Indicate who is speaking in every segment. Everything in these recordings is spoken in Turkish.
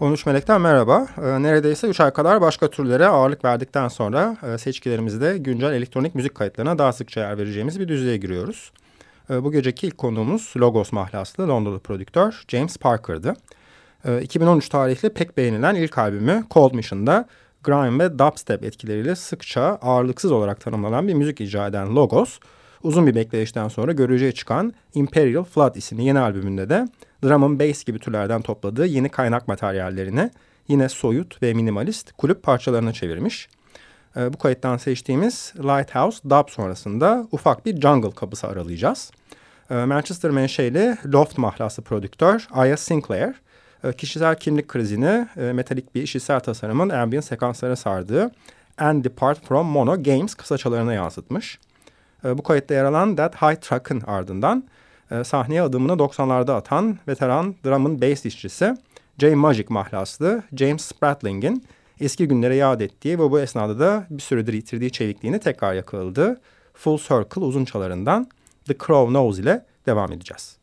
Speaker 1: 13 Melek'ten merhaba. Ee, neredeyse 3 ay kadar başka türlere ağırlık verdikten sonra e, seçkilerimizde güncel elektronik müzik kayıtlarına daha sıkça yer vereceğimiz bir düzeye giriyoruz. E, bu geceki ilk konuğumuz Logos mahlaslı Londralı prodüktör James Parker'dı. E, 2013 tarihli pek beğenilen ilk albümü Cold Mission'da grime ve dubstep etkileriyle sıkça ağırlıksız olarak tanımlanan bir müzik icra eden Logos, uzun bir bekleyişten sonra görücüye çıkan Imperial Flood isimli yeni albümünde de drum and bass gibi türlerden topladığı yeni kaynak materyallerini yine soyut ve minimalist kulüp parçalarına çevirmiş. E, bu kayıttan seçtiğimiz Lighthouse Dub sonrasında ufak bir jungle kapısı aralayacağız. E, Manchester menşeli Loft mahlası prodüktör Aya Sinclair, e, kişisel kimlik krizini e, metalik bir işitsel tasarımın ambient sekanslara sardığı And Depart From Mono Games kısaçalarına yansıtmış. E, bu kayıtta yer alan That High Truck'ın ardından e, sahneye adımını 90'larda atan veteran drum and bass işçisi J Magic mahlaslı James Spratling'in eski günlere yad ettiği ve bu esnada da bir süredir yitirdiği çevikliğini tekrar yakaladığı Full Circle uzun çalarından The Crow Knows ile devam edeceğiz.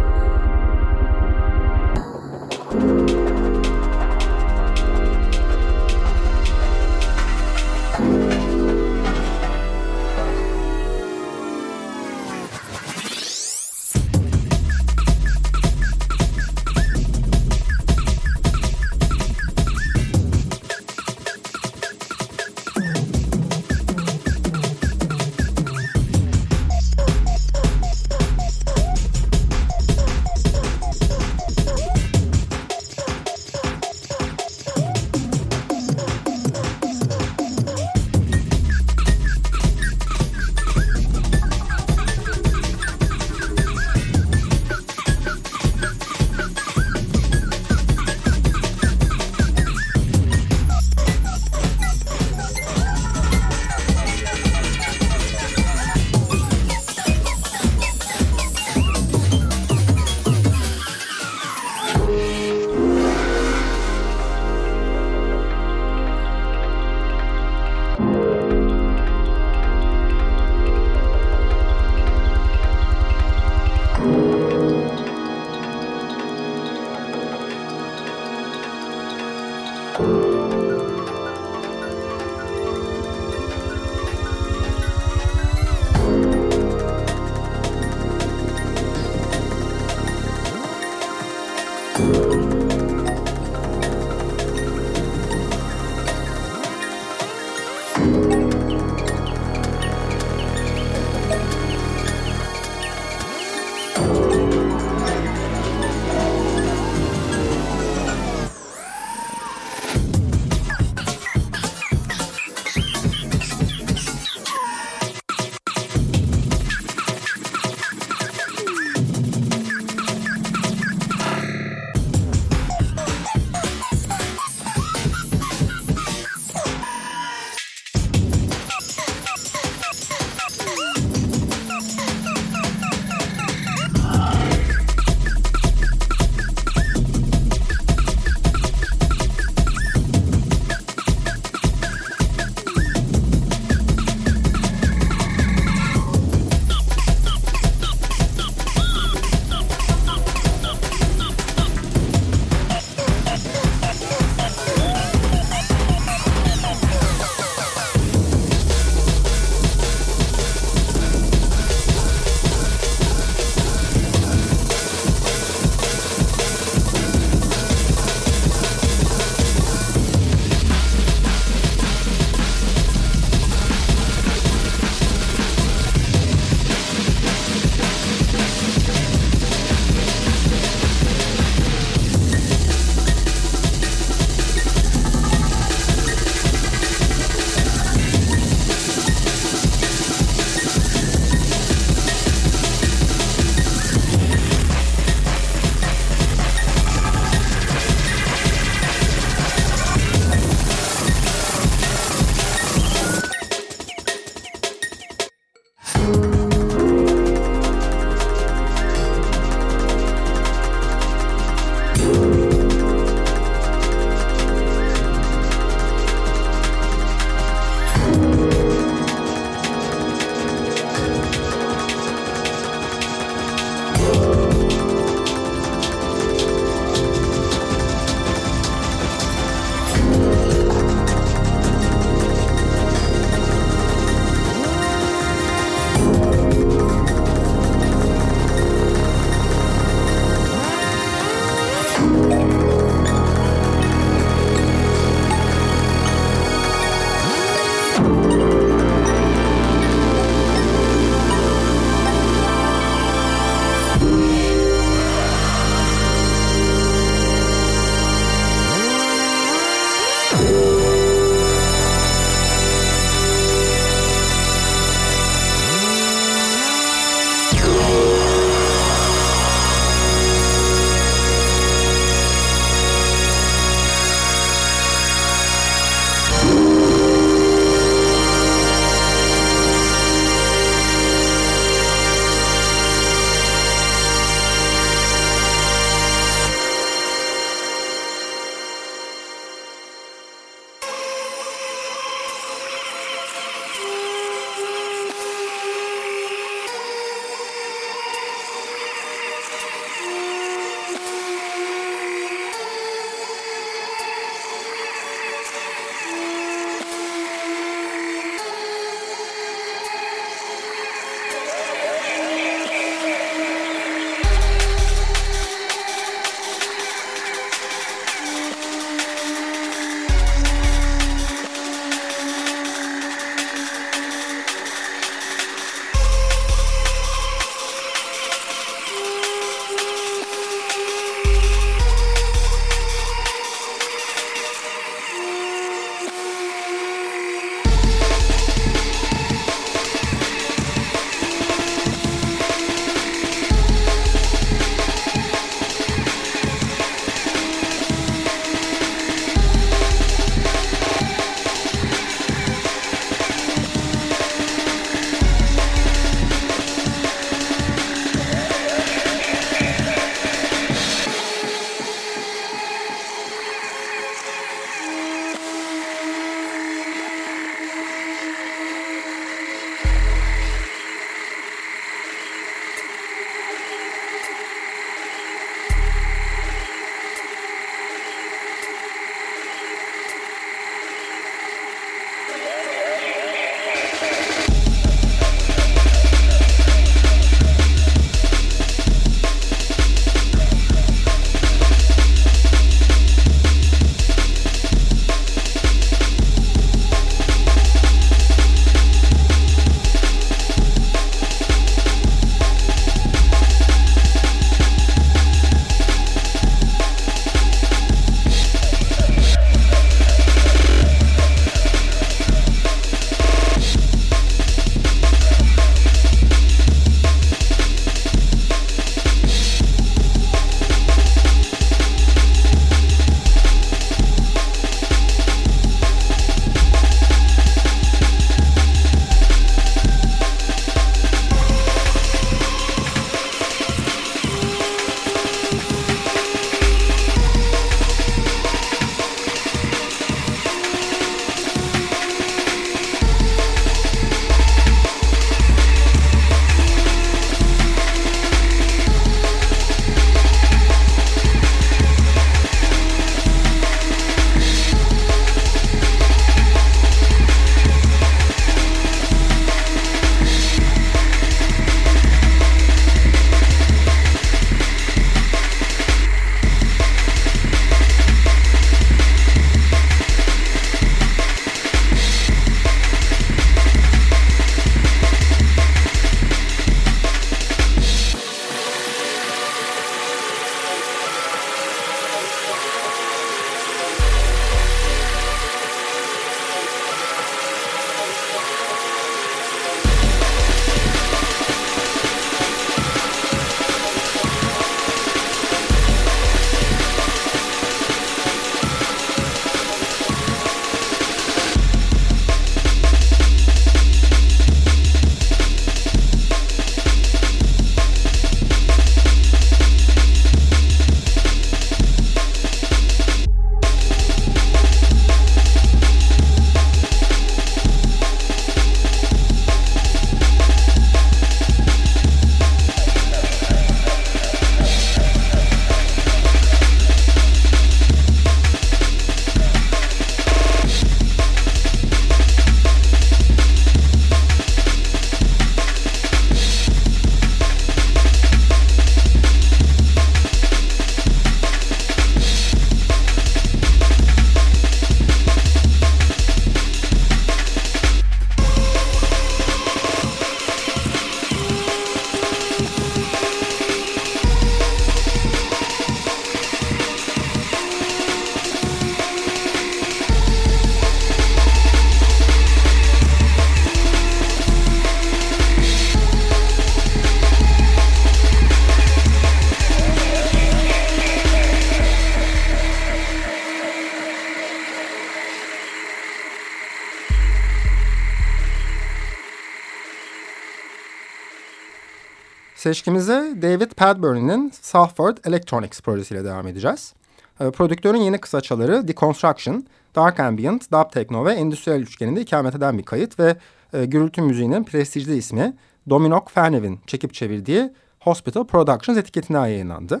Speaker 1: Seçkimize David Padbury'nin Salford Electronics projesiyle devam edeceğiz. E, prodüktörün yeni kısaçaları Deconstruction, Dark Ambient, Dub Techno ve Endüstriyel üçgeninde ikamet eden bir kayıt ve e, gürültü müziğinin prestijli ismi Dominok Fernev'in çekip çevirdiği Hospital Productions etiketine yayınlandı.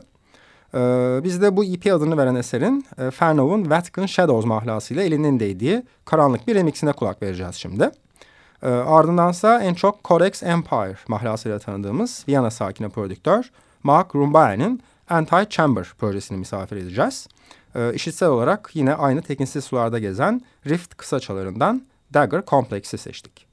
Speaker 1: E, biz de bu EP adını veren eserin e, Fernov'un Vatican Shadows mahlasıyla elinin değdiği karanlık bir remixine kulak vereceğiz şimdi. E, ardındansa en çok Codex Empire mahlasıyla tanıdığımız Viyana sakini prodüktör Mark Rumbaye'nin Anti-Chamber projesini misafir edeceğiz. E, işitsel olarak yine aynı tekinsiz sularda gezen Rift kısaçalarından Dagger Complex'i seçtik.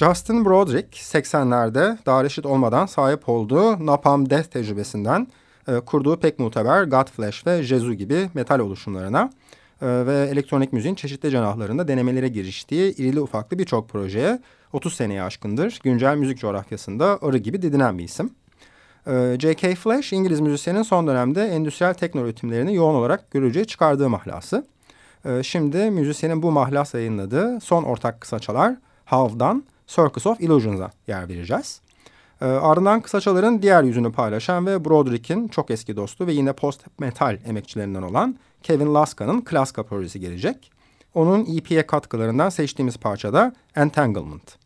Speaker 1: Justin Broderick 80'lerde daha reşit olmadan sahip olduğu Napalm Death tecrübesinden e, kurduğu pek muteber Godflesh ve Jezu gibi metal oluşumlarına e, ve elektronik müziğin çeşitli cenahlarında denemelere giriştiği irili ufaklı birçok projeye 30 seneye aşkındır güncel müzik coğrafyasında arı gibi didinen bir isim. E, J.K. Flash İngiliz müzisyenin son dönemde endüstriyel tekno yoğun olarak görücüye çıkardığı mahlası. E, şimdi müzisyenin bu mahlas yayınladığı son ortak kısaçalar Hav'dan Circus of Illusions'a yer vereceğiz. E, ardından kısaçaların diğer yüzünü paylaşan ve Broderick'in çok eski dostu ve yine post metal emekçilerinden olan Kevin Laska'nın Klaska projesi gelecek. Onun EP'ye katkılarından seçtiğimiz parçada Entanglement.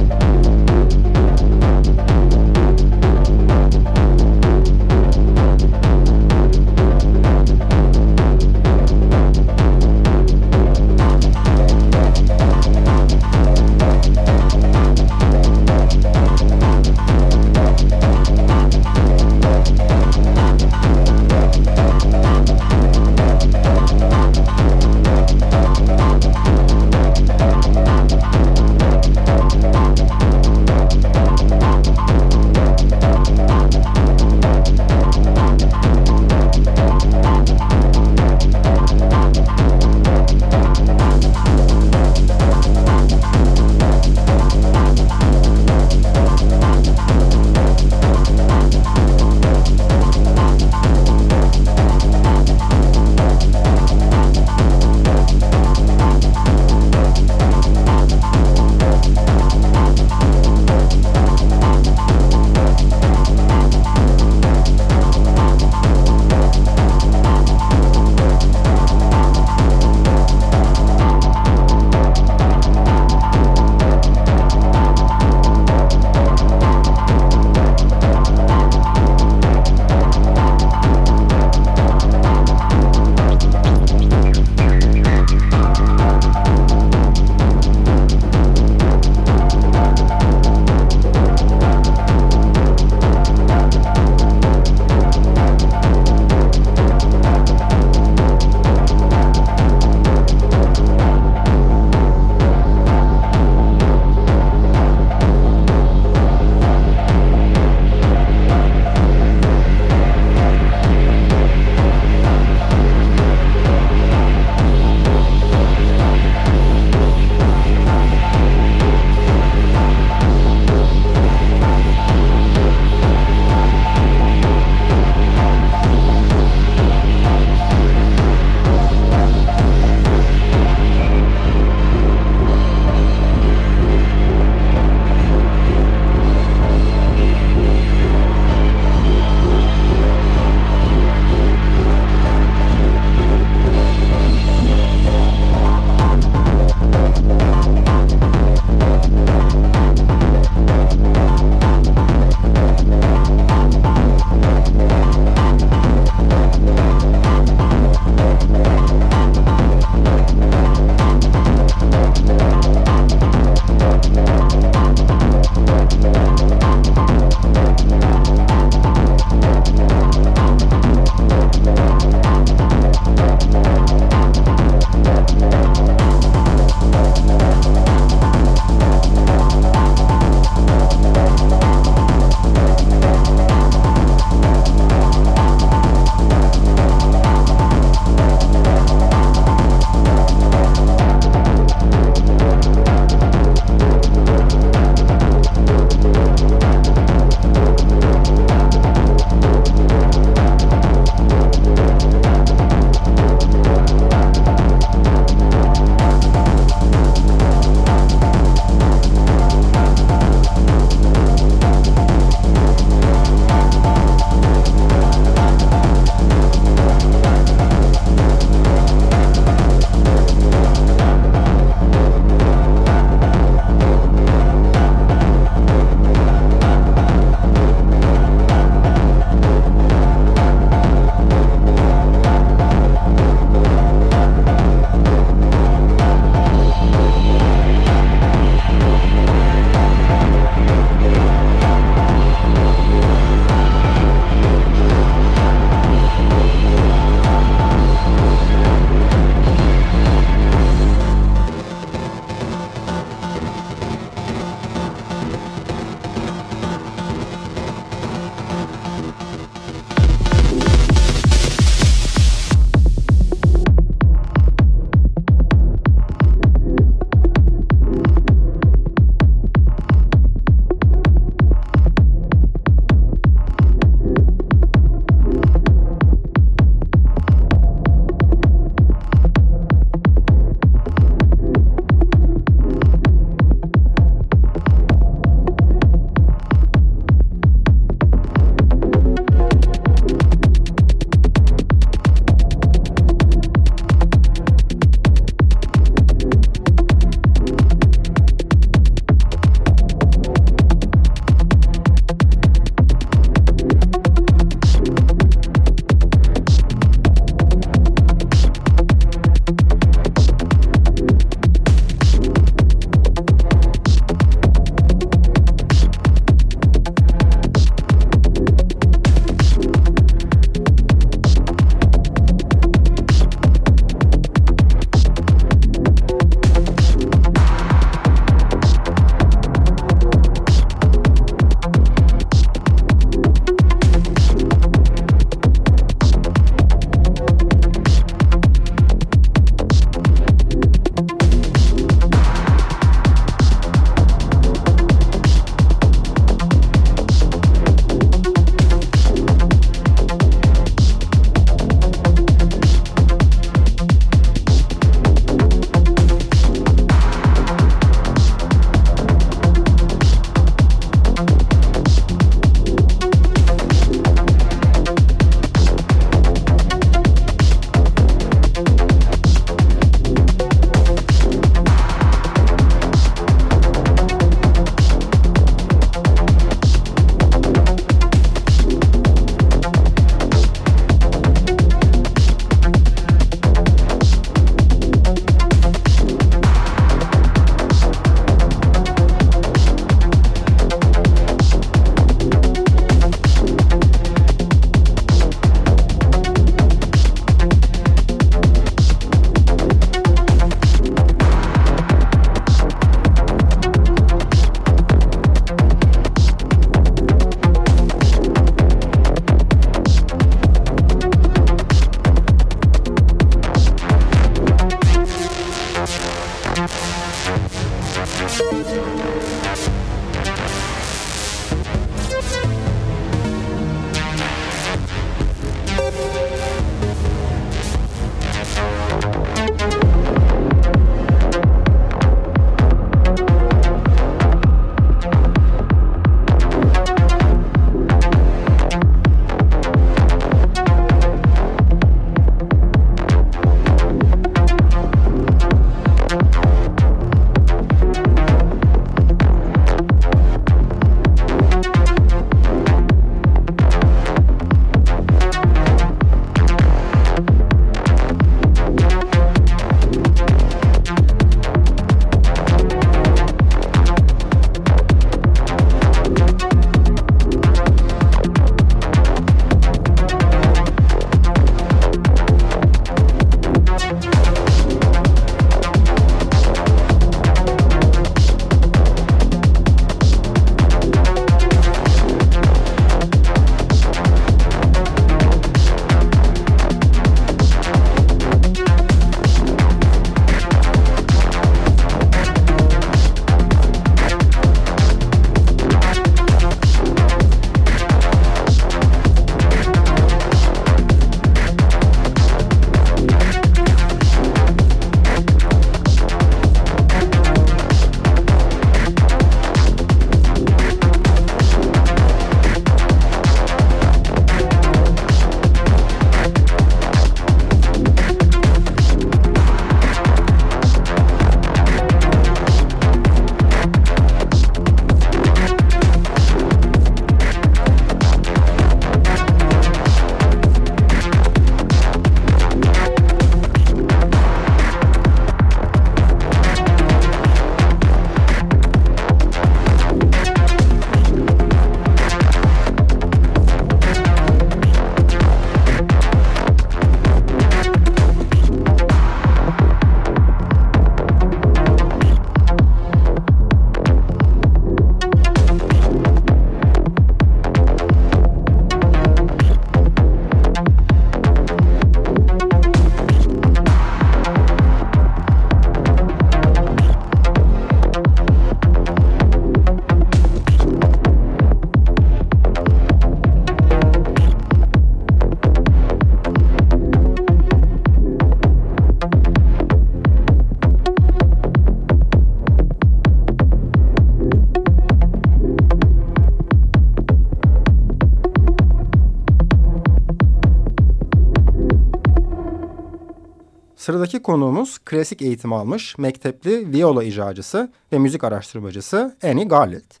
Speaker 1: Sıradaki konuğumuz klasik eğitim almış mektepli viola icracısı ve müzik araştırmacısı Annie Garlett.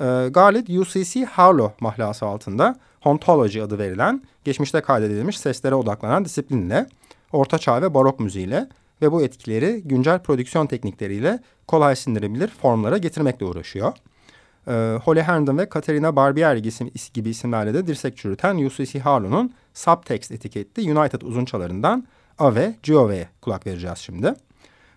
Speaker 1: Ee, Garlett UCC Harlow mahlası altında Hontology adı verilen geçmişte kaydedilmiş seslere odaklanan disiplinle, ortaçağ ve barok müziğiyle ve bu etkileri güncel prodüksiyon teknikleriyle kolay sindirilebilir formlara getirmekle uğraşıyor. Ee, Holly Herndon ve Katerina Barbieri gibi isimlerle de dirsek çürüten UCC Harlow'un Subtext etiketli United uzunçalarından Ave Giove'ye kulak vereceğiz şimdi.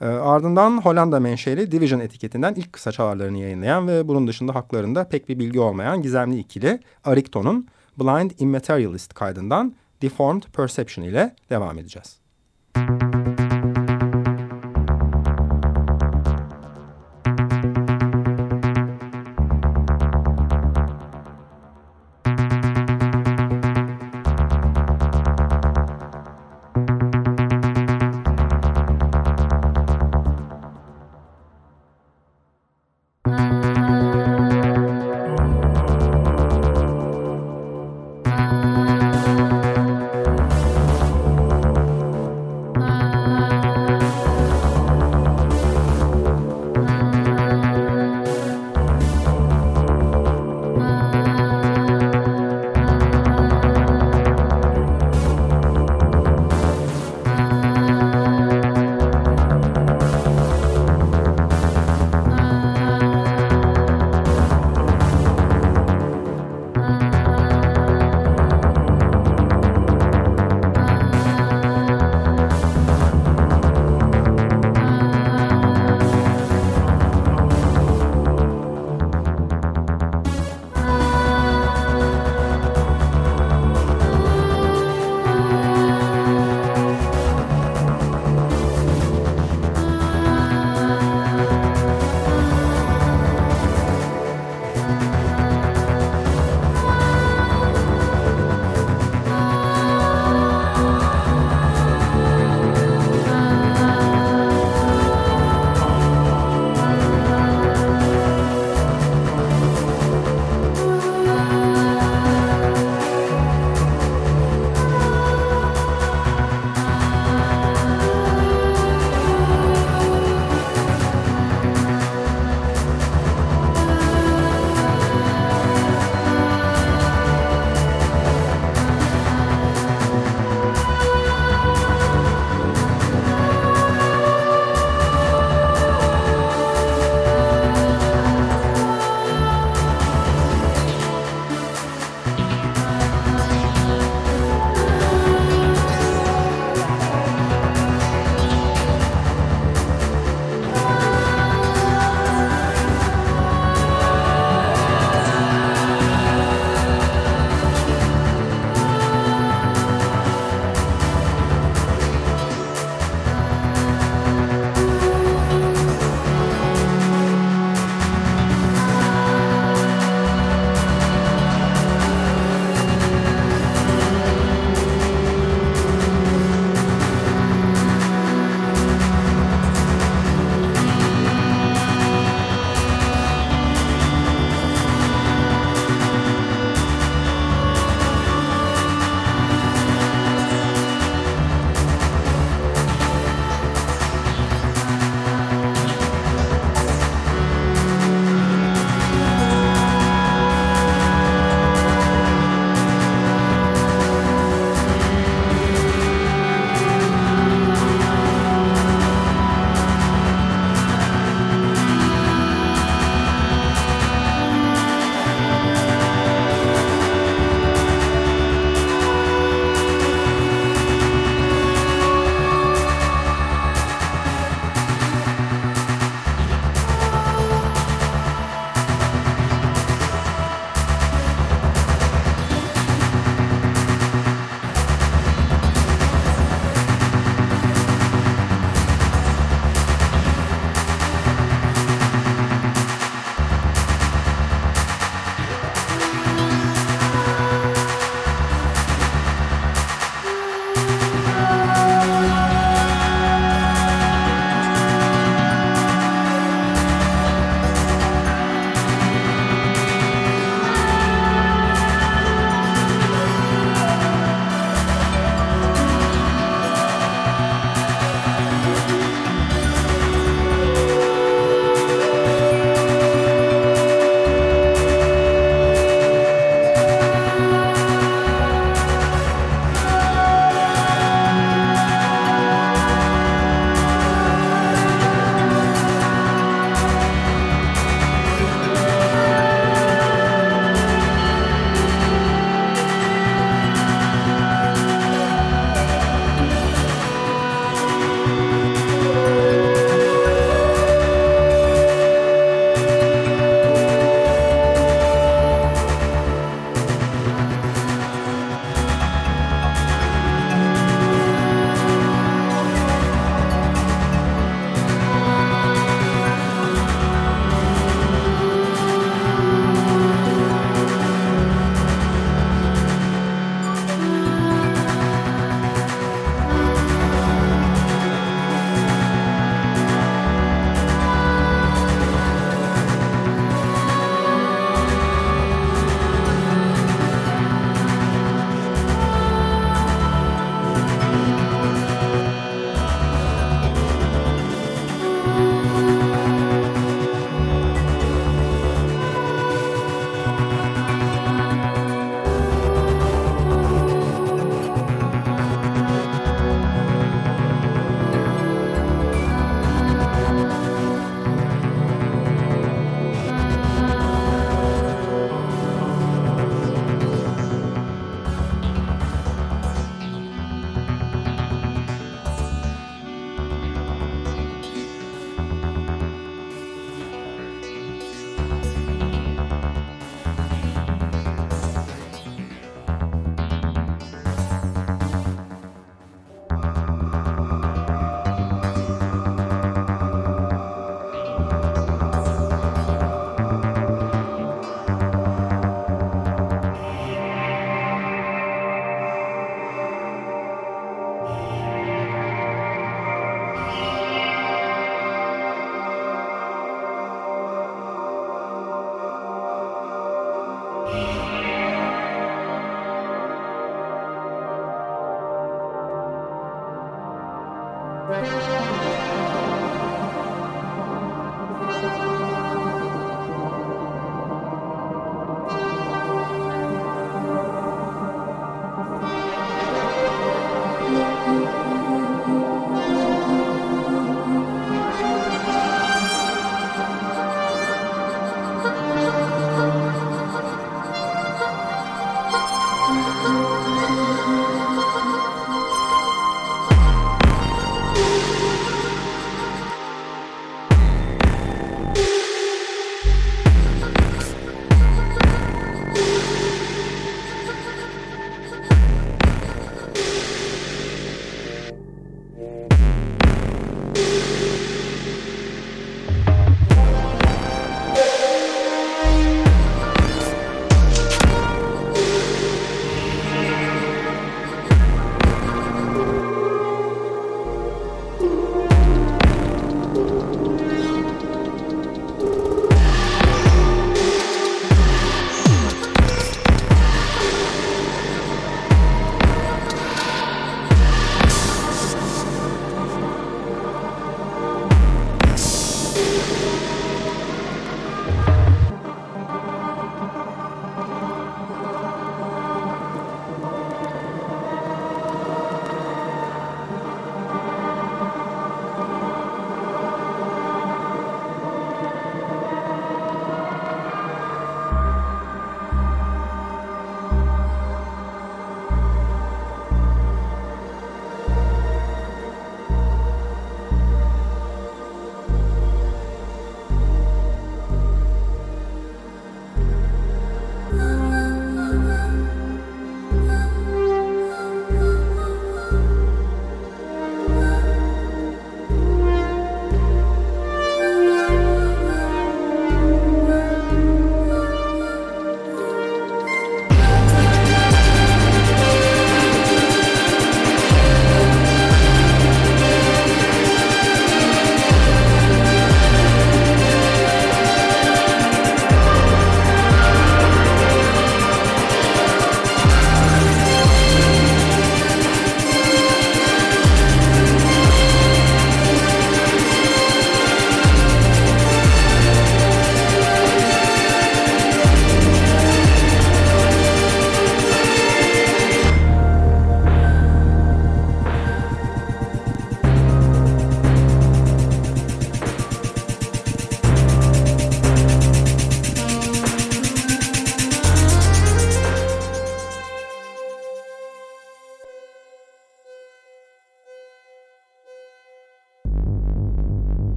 Speaker 1: E, ardından Hollanda menşeli Division etiketinden ilk kısa çalarlarını yayınlayan ve bunun dışında haklarında pek bir bilgi olmayan gizemli ikili Arikton'un Blind Immaterialist kaydından Deformed Perception ile devam edeceğiz. Müzik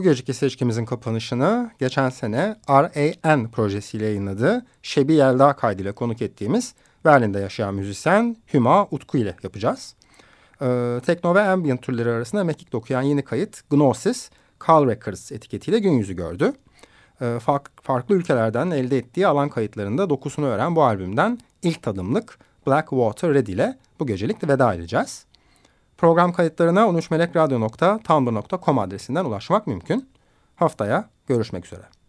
Speaker 1: Bu geceki seçkimizin kapanışını geçen sene RAN projesiyle yayınladığı Şebi Yelda kaydıyla konuk ettiğimiz Berlin'de yaşayan müzisyen Hüma Utku ile yapacağız. Ee, tekno ve ambient türleri arasında mekik dokuyan yeni kayıt Gnosis, Call Records etiketiyle gün yüzü gördü. Ee, fark, farklı ülkelerden elde ettiği alan kayıtlarında dokusunu öğren bu albümden ilk tadımlık Black Water Red ile bu gecelik veda edeceğiz. Program kayıtlarına 13melekradyo.tumblr.com adresinden ulaşmak mümkün. Haftaya görüşmek üzere.